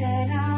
na na